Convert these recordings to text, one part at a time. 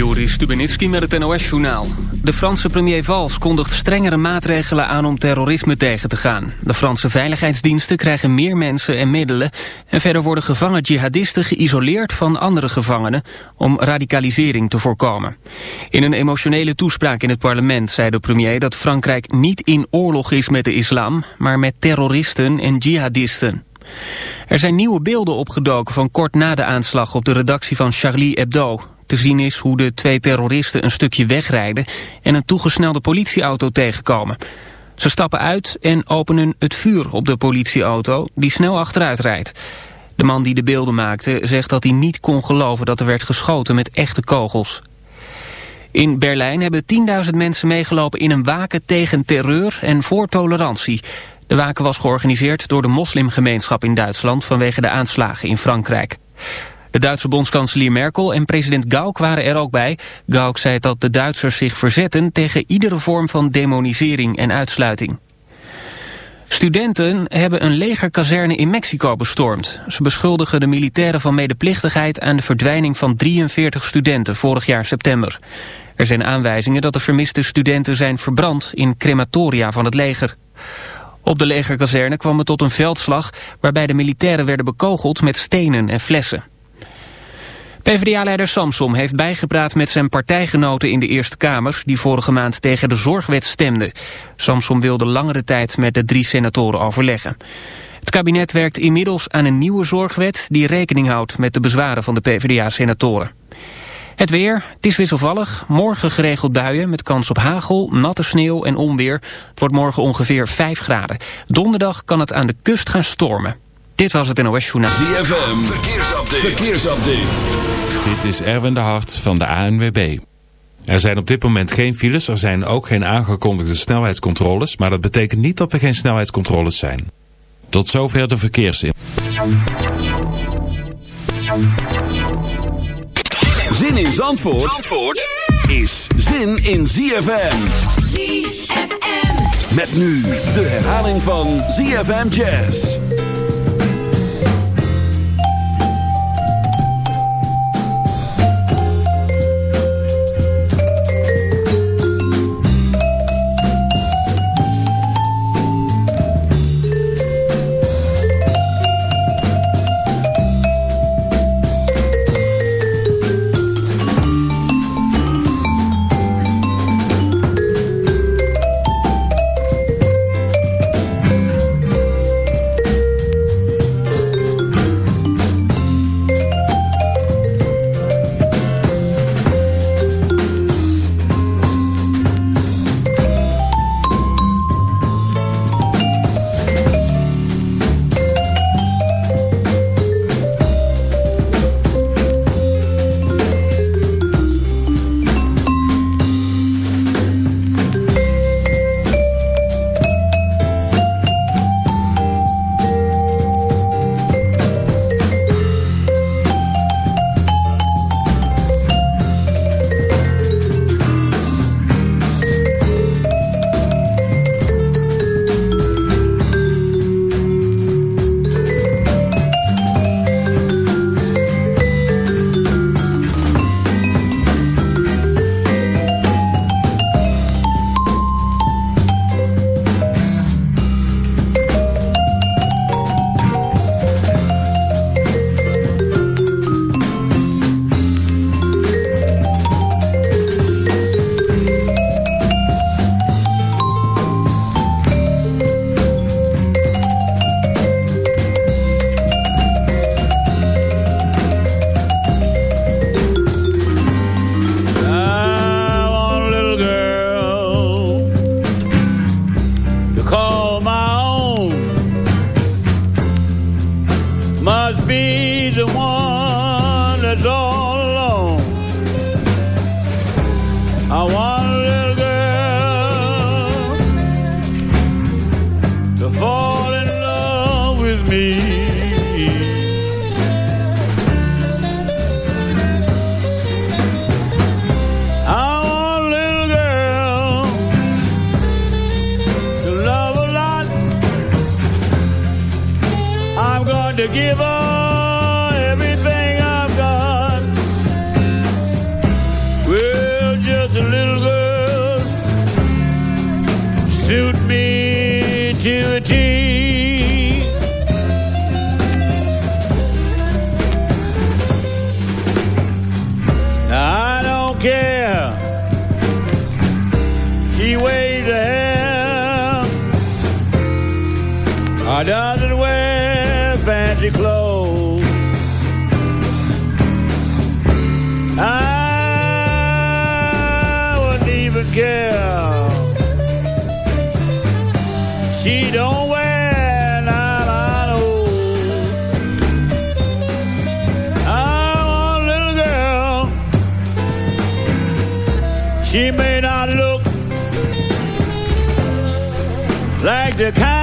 Joris Stubenitski met het NOS-journaal. De Franse premier Valls kondigt strengere maatregelen aan om terrorisme tegen te gaan. De Franse veiligheidsdiensten krijgen meer mensen en middelen... en verder worden gevangen jihadisten geïsoleerd van andere gevangenen... om radicalisering te voorkomen. In een emotionele toespraak in het parlement zei de premier... dat Frankrijk niet in oorlog is met de islam... maar met terroristen en jihadisten. Er zijn nieuwe beelden opgedoken van kort na de aanslag op de redactie van Charlie Hebdo. Te zien is hoe de twee terroristen een stukje wegrijden en een toegesnelde politieauto tegenkomen. Ze stappen uit en openen het vuur op de politieauto die snel achteruit rijdt. De man die de beelden maakte zegt dat hij niet kon geloven dat er werd geschoten met echte kogels. In Berlijn hebben 10.000 mensen meegelopen in een waken tegen terreur en voor tolerantie. De waken was georganiseerd door de moslimgemeenschap in Duitsland vanwege de aanslagen in Frankrijk. De Duitse bondskanselier Merkel en president Gauck waren er ook bij. Gauck zei dat de Duitsers zich verzetten tegen iedere vorm van demonisering en uitsluiting. Studenten hebben een legerkazerne in Mexico bestormd. Ze beschuldigen de militairen van medeplichtigheid aan de verdwijning van 43 studenten vorig jaar september. Er zijn aanwijzingen dat de vermiste studenten zijn verbrand in crematoria van het leger. Op de legerkazerne kwam het tot een veldslag waarbij de militairen werden bekogeld met stenen en flessen. PvdA-leider Samsom heeft bijgepraat met zijn partijgenoten in de Eerste Kamer... die vorige maand tegen de zorgwet stemden. Samsom wilde langere tijd met de drie senatoren overleggen. Het kabinet werkt inmiddels aan een nieuwe zorgwet... die rekening houdt met de bezwaren van de PvdA-senatoren. Het weer, het is wisselvallig. Morgen geregeld buien met kans op hagel, natte sneeuw en onweer. Het wordt morgen ongeveer 5 graden. Donderdag kan het aan de kust gaan stormen. Dit was het NOS Journaal. ZFM, verkeersupdate. verkeersupdate. Dit is Erwin de Hart van de ANWB. Er zijn op dit moment geen files, er zijn ook geen aangekondigde snelheidscontroles... maar dat betekent niet dat er geen snelheidscontroles zijn. Tot zover de verkeersin. Zin in Zandvoort, Zandvoort is zin in ZFM. ZFM. Met nu de herhaling van ZFM Jazz. somewhere that I know. I want a little girl. She may not look like the kind.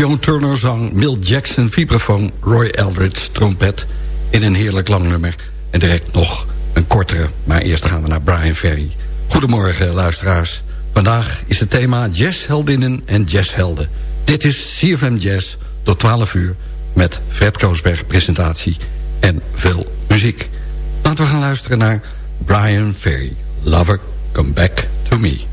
Joan Turner zang, Milt Jackson vibrafoon... Roy Eldridge trompet in een heerlijk lang nummer. En direct nog een kortere, maar eerst gaan we naar Brian Ferry. Goedemorgen, luisteraars. Vandaag is het thema jazzheldinnen en jazzhelden. Dit is CFM Jazz tot 12 uur... met Fred Koosberg presentatie en veel muziek. Laten we gaan luisteren naar Brian Ferry. Lover, come back to me.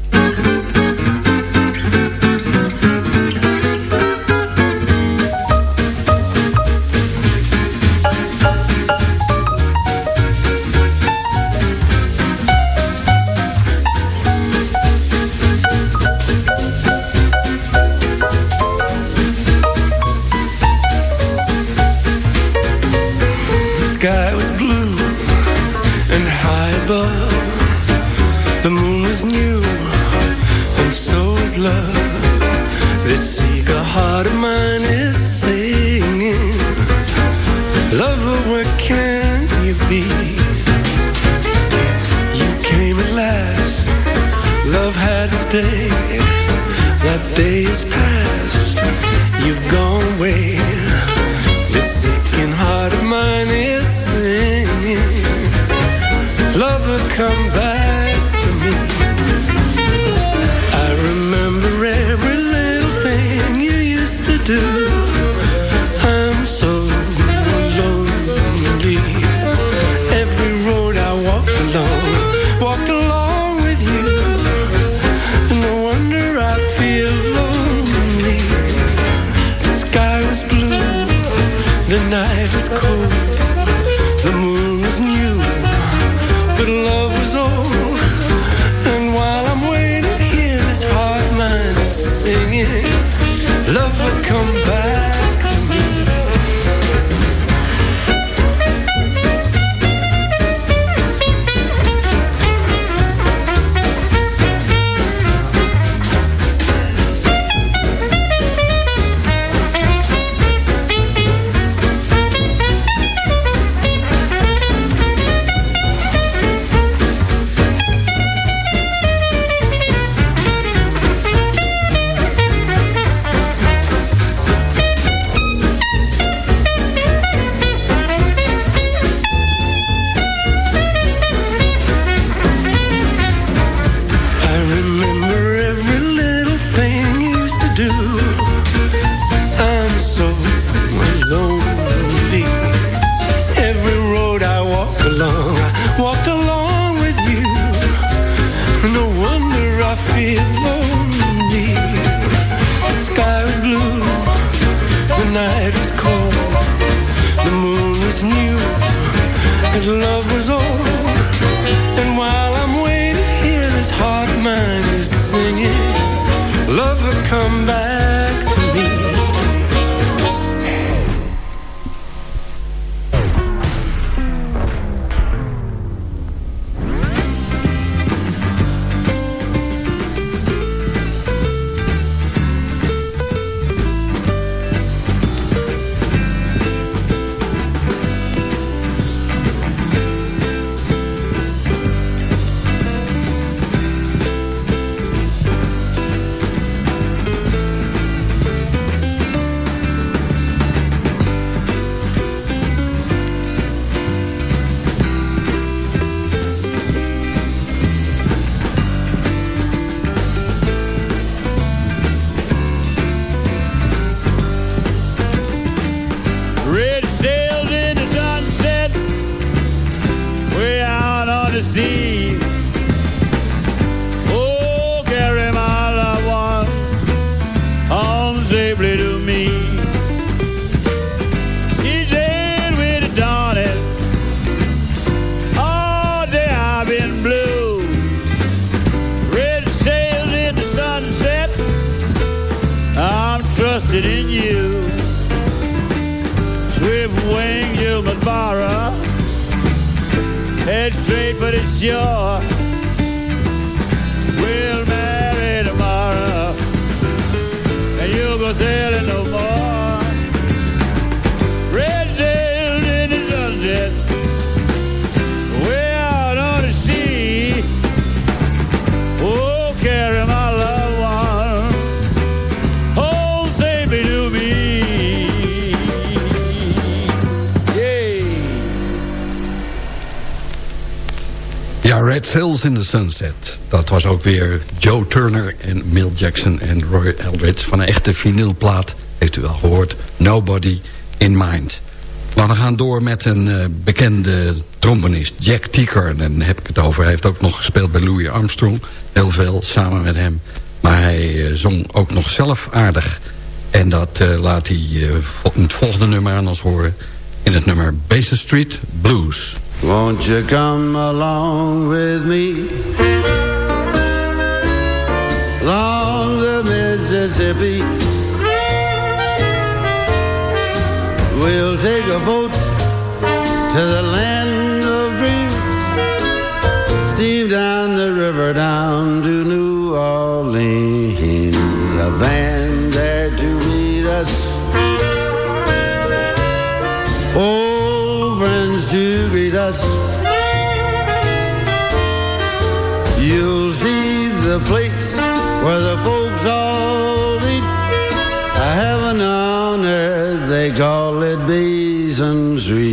Was ook weer Joe Turner en Milt Jackson en Roy Eldridge... van een echte vinylplaat, heeft u wel gehoord. Nobody in Mind. Maar we gaan door met een eh, bekende trombonist, Jack Tieker. En heb ik het over. Hij heeft ook nog gespeeld bij Louis Armstrong. Heel veel, samen met hem. Maar hij eh, zong ook nog zelf aardig. En dat eh, laat hij in het volgende nummer aan ons horen. In het nummer Basin Street Blues. Won't you come along with me? Along the Mississippi. We'll take a boat to the land of dreams. Steam down the river down to New Orleans. A band there to meet us. old friends to greet us. where the folks all eat. I have an honor, they call it bees and sweet.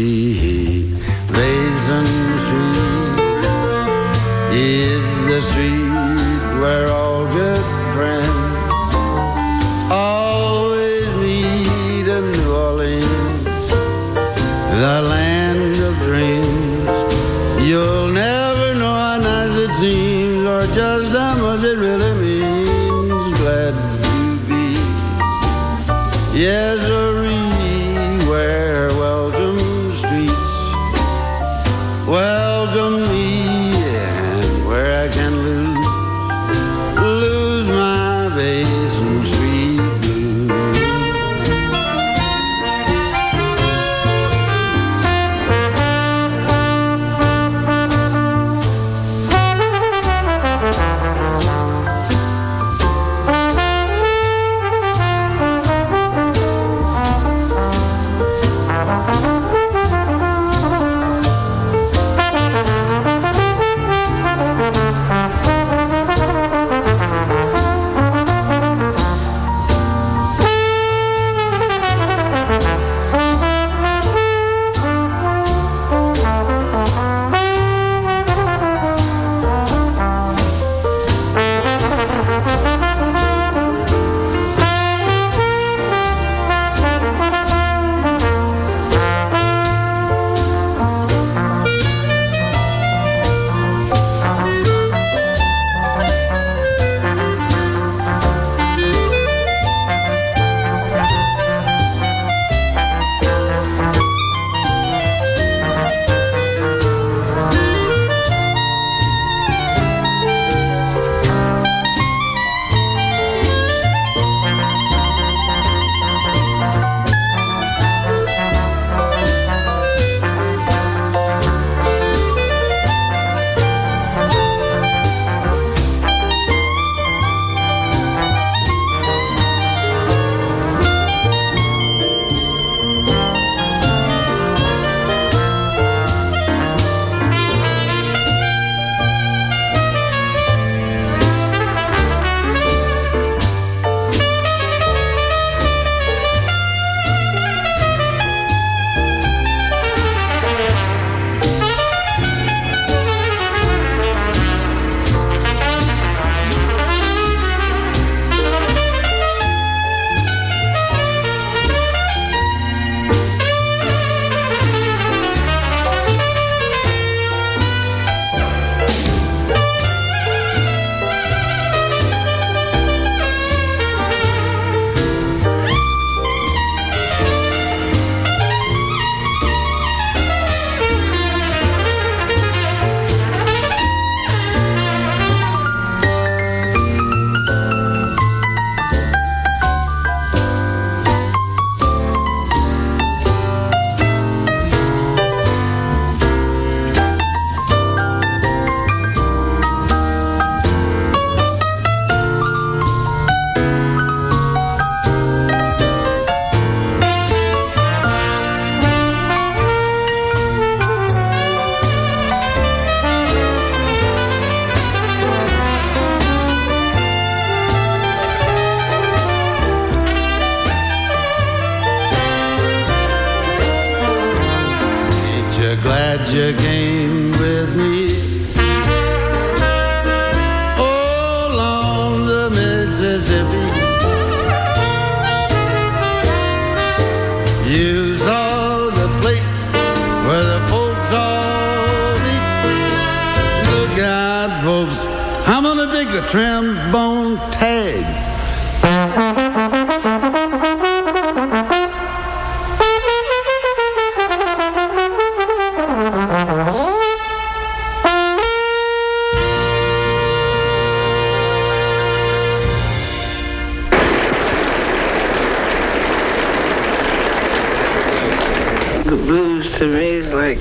To me is like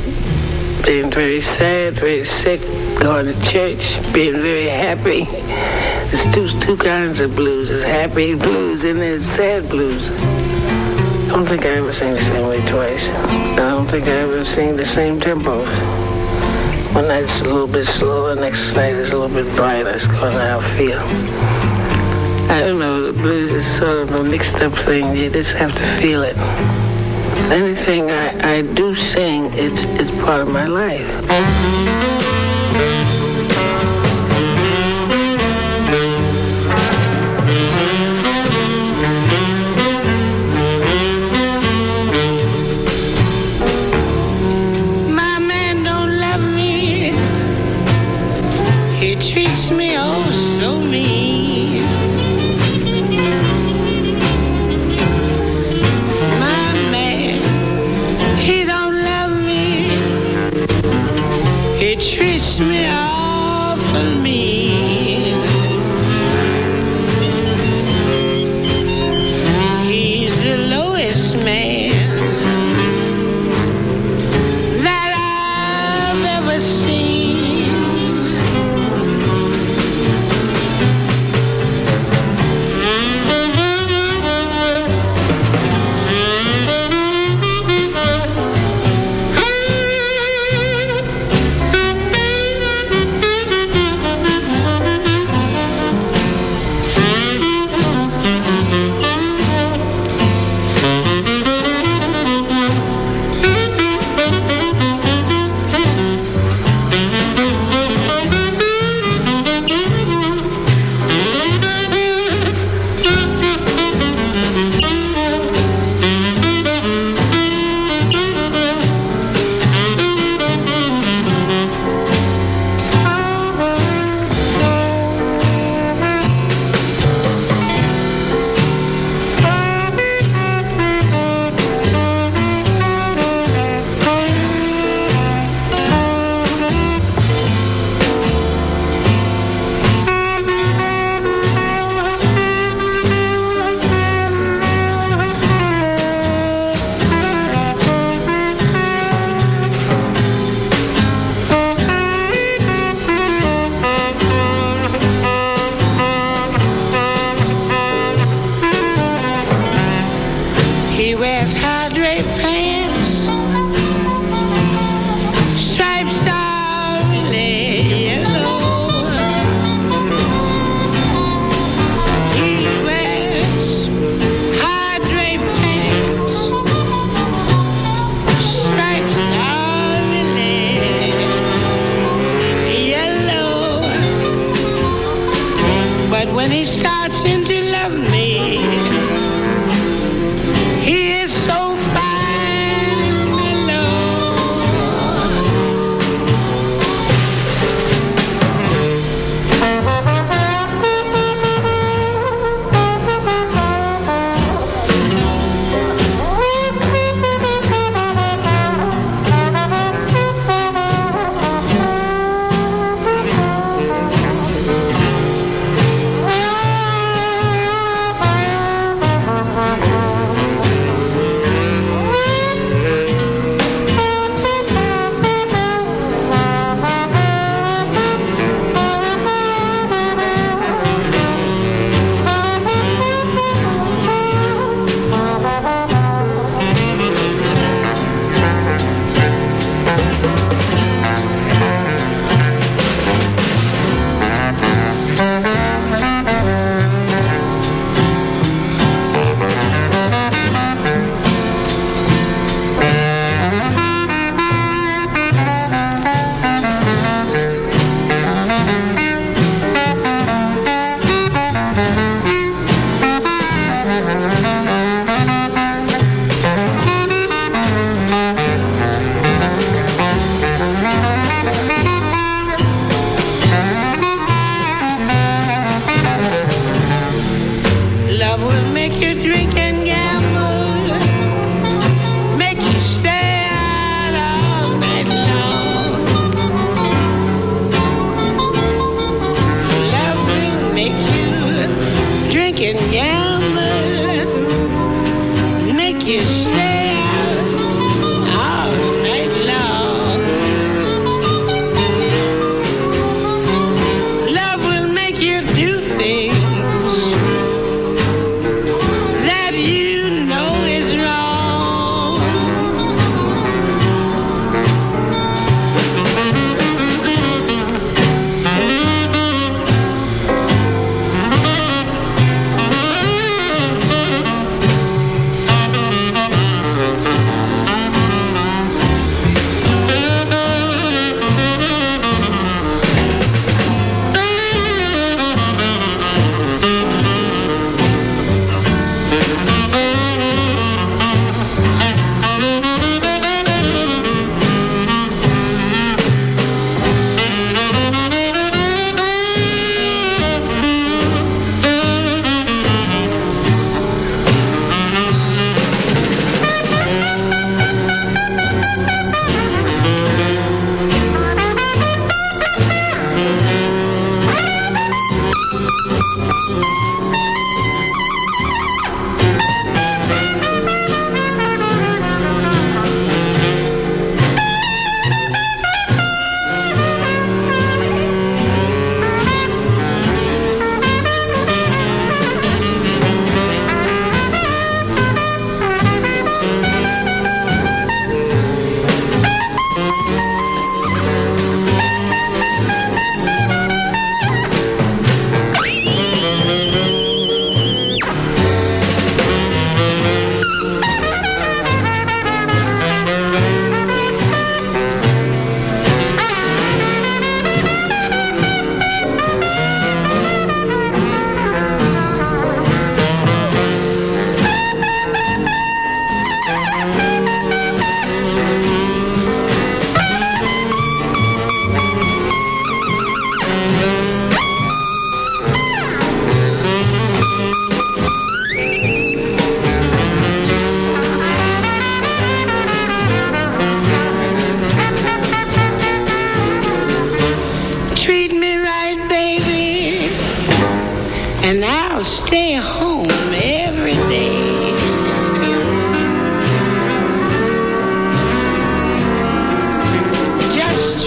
being very sad, very sick, going to church, being very happy. There's two, two kinds of blues. There's happy blues and there's sad blues. I don't think I ever sing the same way twice. I don't think I ever sing the same tempo. One night's a little bit slower, next night is a little bit brighter. It's of how I feel. I don't know, the blues is sort of a mixed up thing. You just have to feel it. Anything I, I do sing, it's, it's part of my life.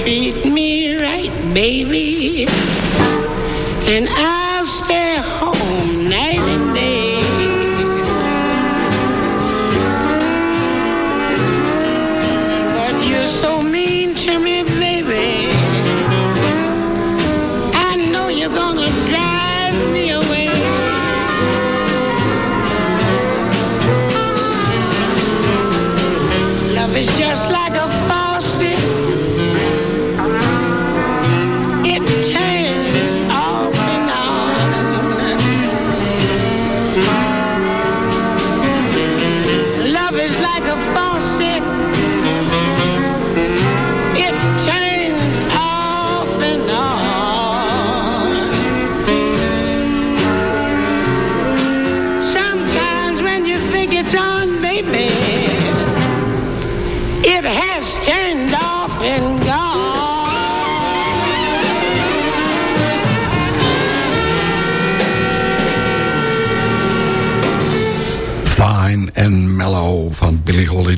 Treat me right, baby, and I'll stay home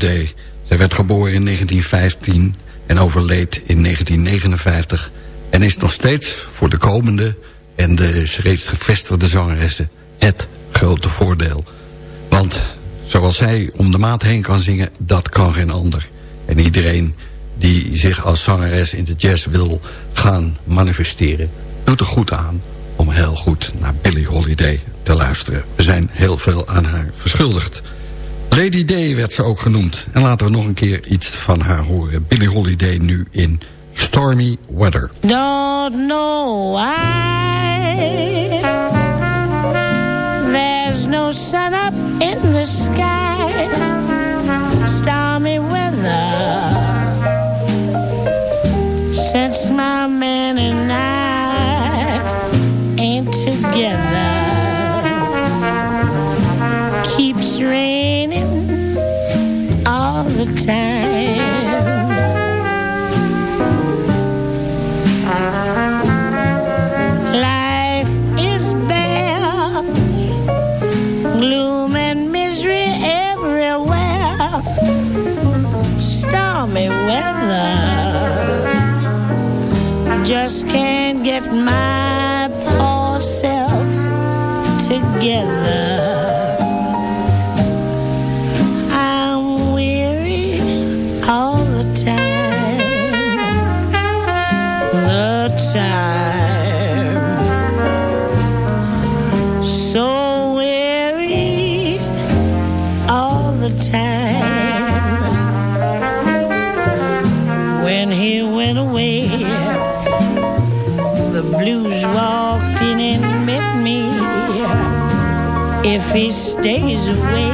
Holiday. Zij werd geboren in 1915 en overleed in 1959... en is nog steeds voor de komende en de reeds gevestigde zangeressen... het grote voordeel. Want zoals zij om de maat heen kan zingen, dat kan geen ander. En iedereen die zich als zangeres in de jazz wil gaan manifesteren... doet er goed aan om heel goed naar Billie Holiday te luisteren. We zijn heel veel aan haar verschuldigd. Lady Day werd ze ook genoemd. En laten we nog een keer iets van haar horen. Billie Holiday nu in Stormy Weather. There's no sun up in the sky Stormy feast stays away.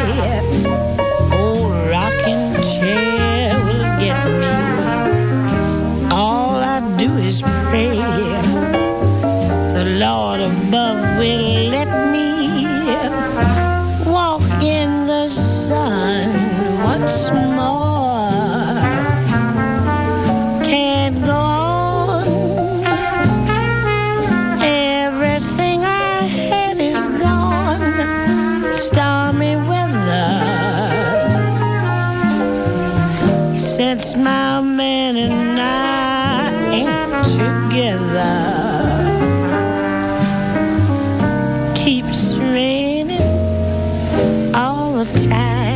Man and I ain't together. Keeps raining all the time.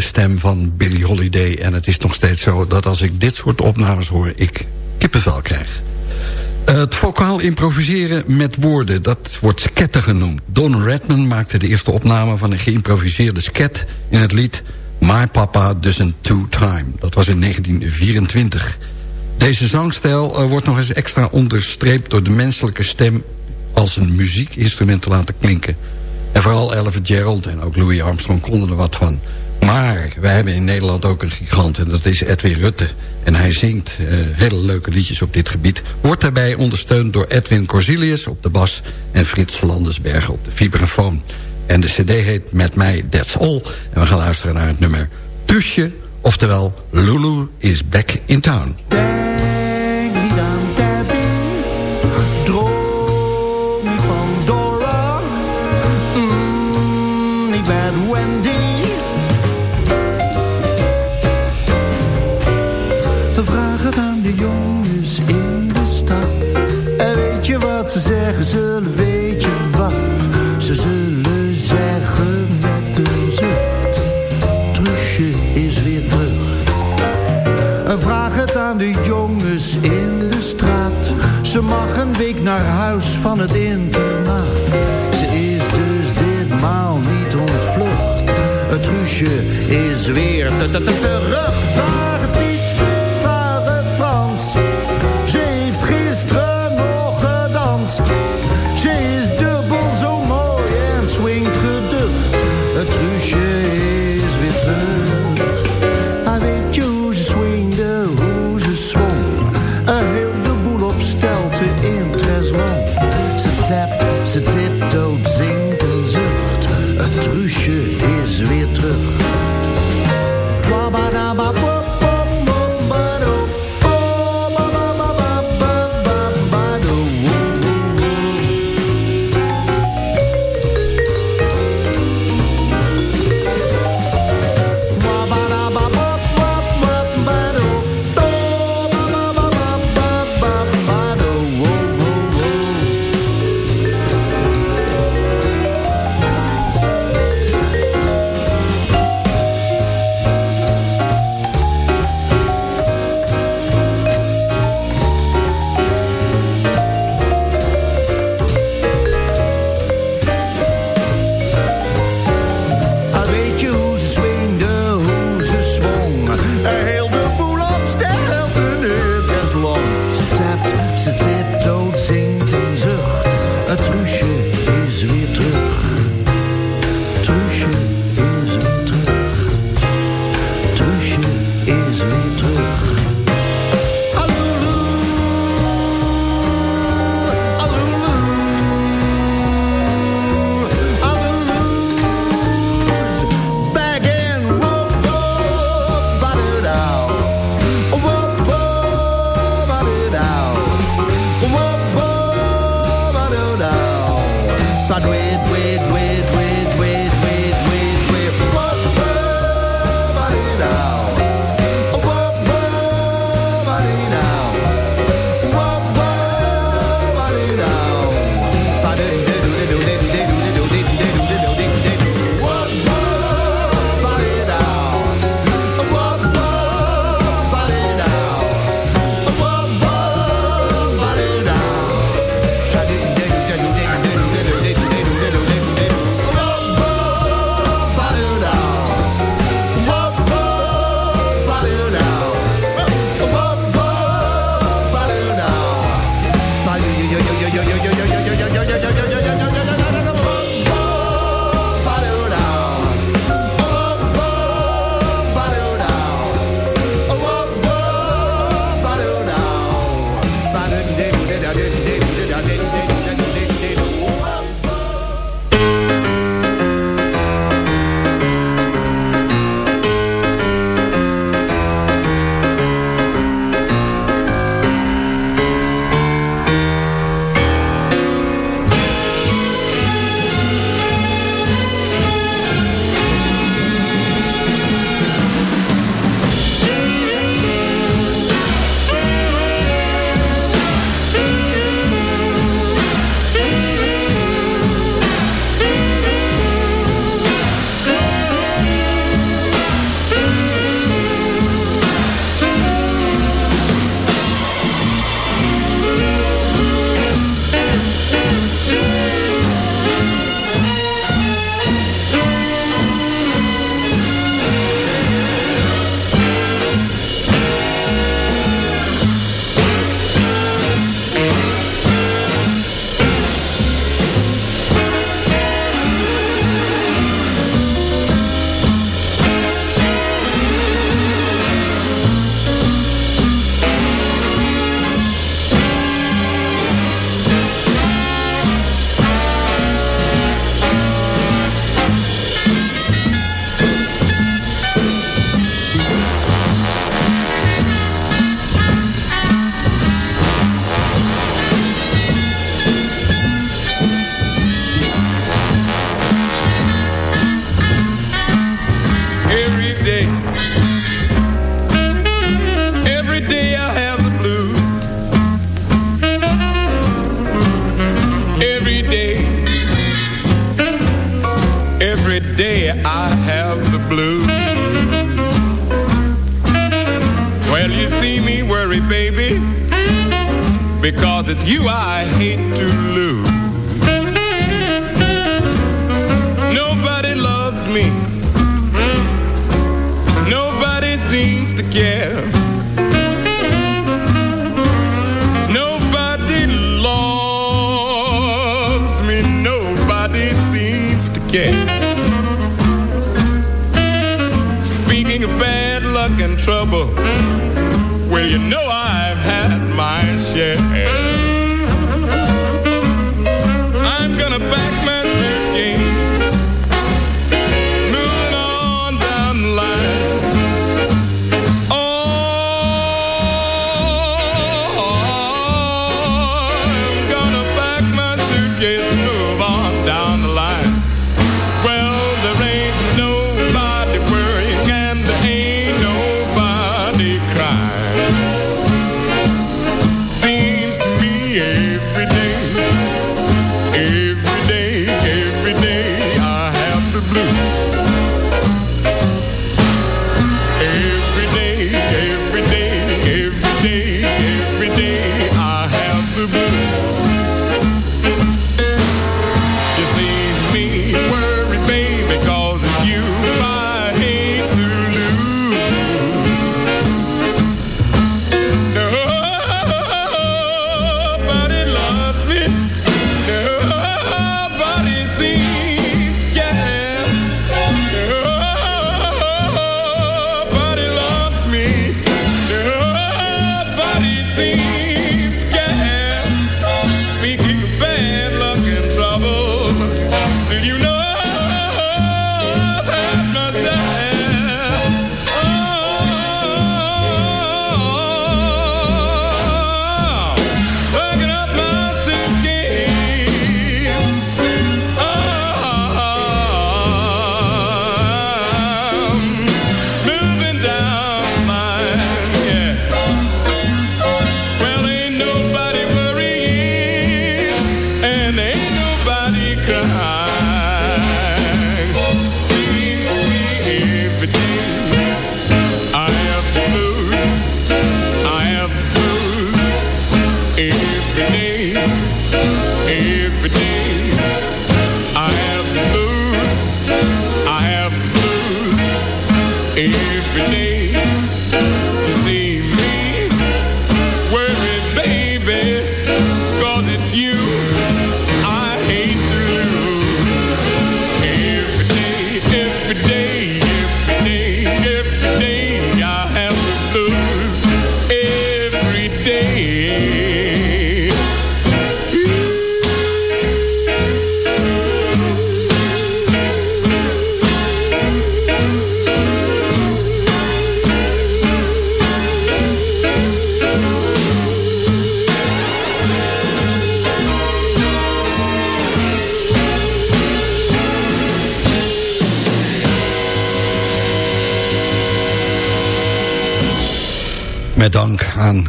Doorleefde stem van Billie Holiday. En het is nog steeds zo dat als ik dit soort opnames hoor... ik kippenvel krijg. Uh, het vocaal improviseren met woorden, dat wordt sketten genoemd. Don Redman maakte de eerste opname van een geïmproviseerde sket... in het lied My Papa Doesn't Two Time. Dat was in 1924. Deze zangstijl uh, wordt nog eens extra onderstreept... door de menselijke stem als een muziekinstrument te laten klinken. En vooral Ella Gerald en ook Louis Armstrong konden er wat van. Maar wij hebben in Nederland ook een gigant en dat is Edwin Rutte. En hij zingt uh, hele leuke liedjes op dit gebied. Wordt daarbij ondersteund door Edwin Corsilius op de bas... en Frits Landersbergen op de vibrafoon. En de cd heet Met mij That's All. En we gaan luisteren naar het nummer Tusje, oftewel Lulu is back in town. Zeggen zullen, weet je wat? Ze zullen zeggen met een zucht. Trusje is weer terug. En vraag het aan de jongens in de straat. Ze mag een week naar huis van het internaat. Ze is dus ditmaal niet ontvlucht. Het trusje is weer terug.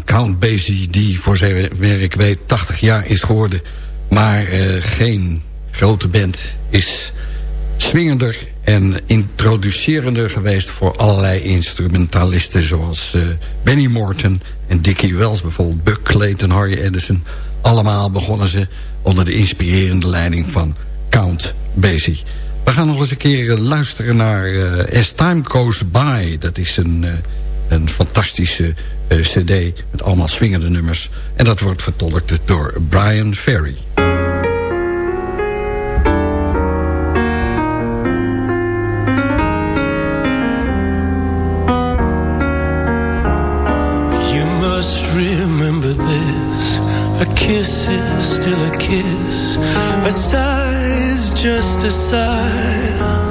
Count Basie, die voor zover ik weet 80 jaar is geworden. Maar eh, geen grote band is swingender en introducerender geweest... voor allerlei instrumentalisten zoals eh, Benny Morton en Dickie Wells bijvoorbeeld. Buck Clayton, Harry Edison. Allemaal begonnen ze onder de inspirerende leiding van Count Basie. We gaan nog eens een keer luisteren naar eh, As Time Goes By. Dat is een, een fantastische eh, cd met allemaal swingende nummers. En dat wordt vertolkt door Brian Ferry. You must remember this. A kiss is still a kiss. A sigh is just a sigh.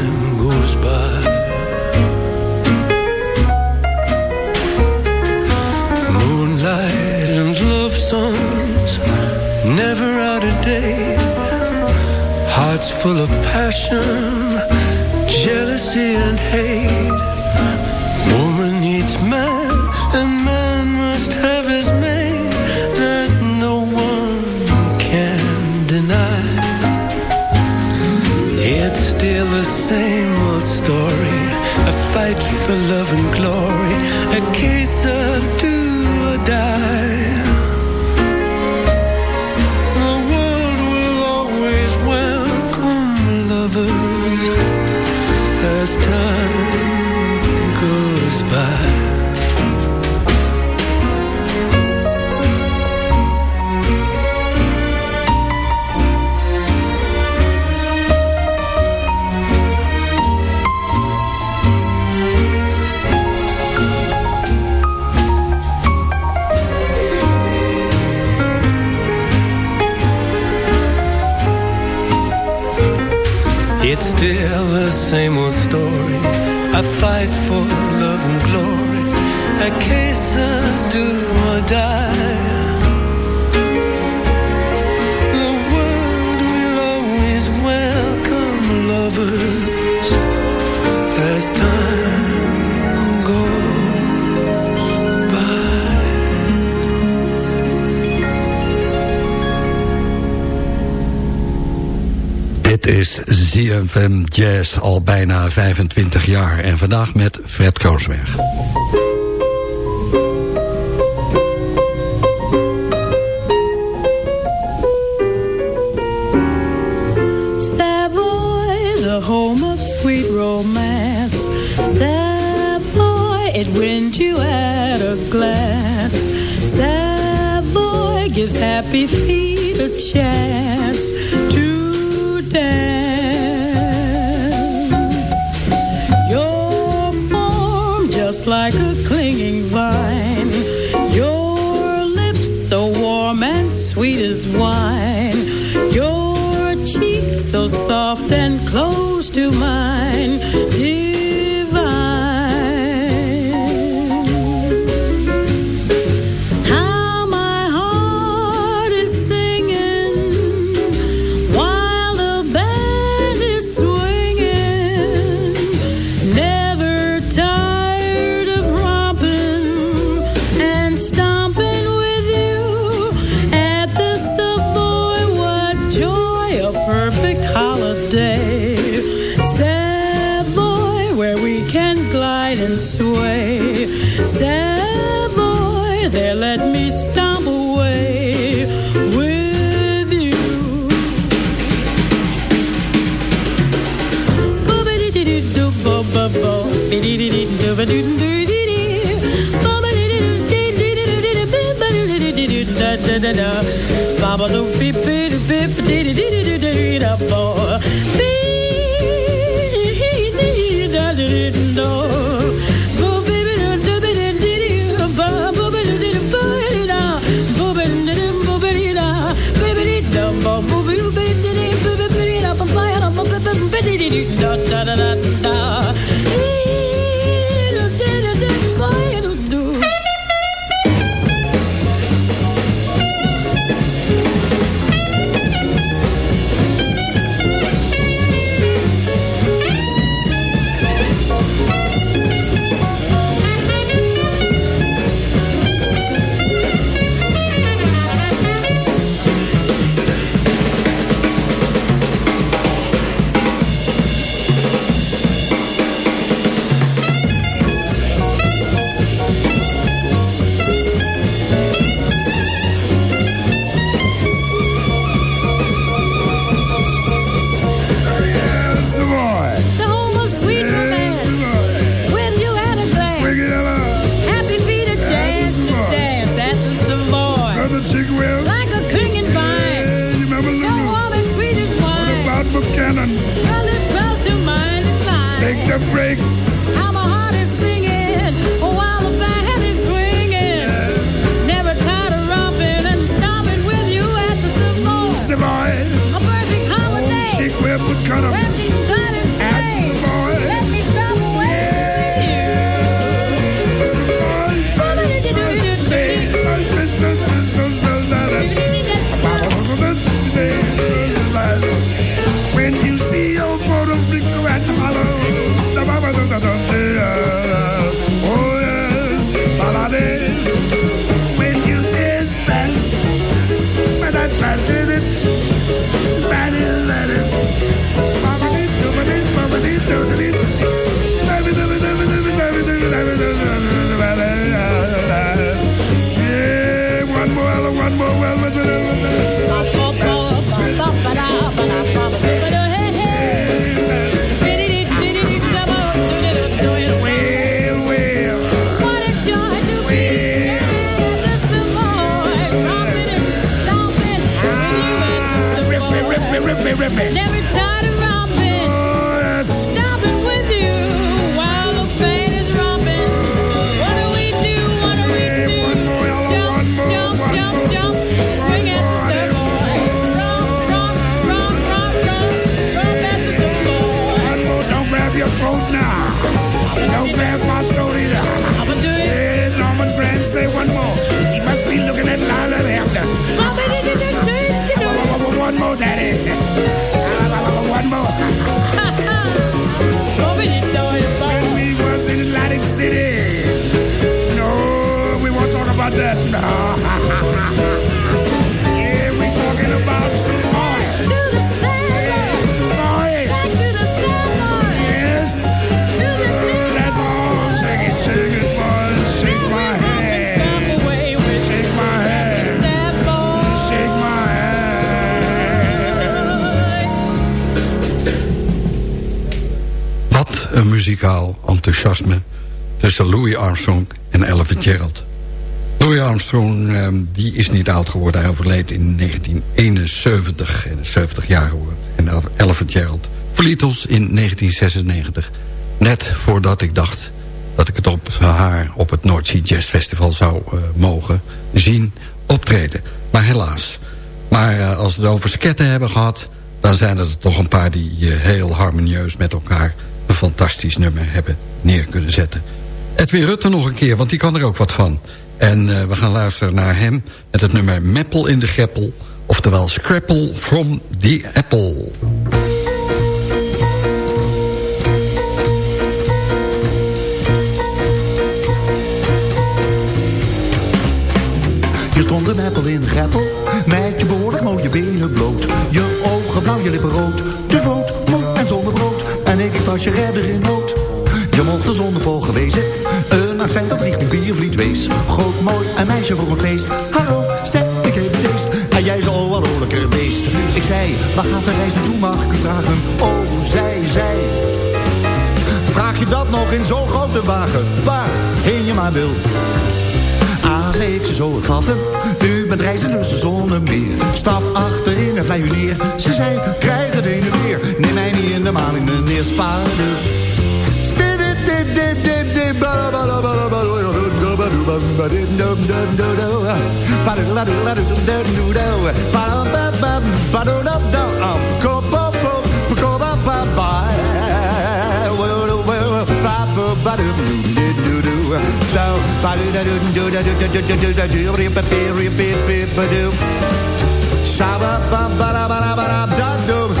hearts full of passion, jealousy and hate. Woman needs man. is ZFM Jazz al bijna 25 jaar. En vandaag met Fred Koosweg. Enthousiasme tussen Louis Armstrong en Ella Fitzgerald. Louis Armstrong ehm, die is niet oud geworden. Hij overleed in 1971 en is 70 jaar geworden. En Ella Fitzgerald verliet ons in 1996. Net voordat ik dacht dat ik het op haar op het North Sea Jazz Festival zou eh, mogen zien optreden. Maar helaas. Maar eh, als we het over sketten hebben gehad... dan zijn er toch een paar die eh, heel harmonieus met elkaar... fantastisch nummer hebben neer kunnen zetten. Edwin Rutte nog een keer, want die kan er ook wat van. En eh, we gaan luisteren naar hem met het nummer Meppel in de Greppel... oftewel Scrapple from the Apple. Je stond een appel in de greppel, met je behoorlijk mooie benen bloot. Je ogen blauw, je lippen rood, Was je redder in nood. Je mocht de zonnepogen wezen, een accent dat richting Biervliet wees. Groot, mooi, een meisje voor een feest. Hallo, stel, ik heb feest. En jij zo wel oorlijker beest. Ik zei, waar gaat de reis naartoe, mag ik u vragen? Oh, zij, zij. Vraag je dat nog in zo'n grote wagen? Waarheen je maar wil. Ah, zei ik ze zo het vatten. U bent reizen dus de zonnemeer. Stap achterin en vlij u neer. Ze zei, krijg weer. Neem mij niet in de maling, meneer Spaarder. do do do do do do do do do do